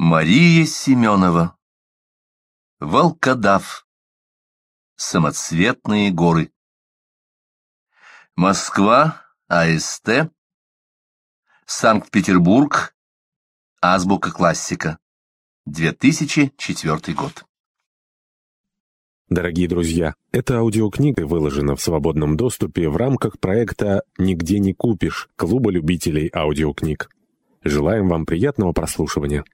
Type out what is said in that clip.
Мария Семенова. Волкодав. Самоцветные горы. Москва, АСТ Санкт-Петербург. Азбука классика. 2004 год. Дорогие друзья, эта аудиокнига выложена в свободном доступе в рамках проекта «Нигде не купишь» Клуба любителей аудиокниг. Желаем вам приятного прослушивания.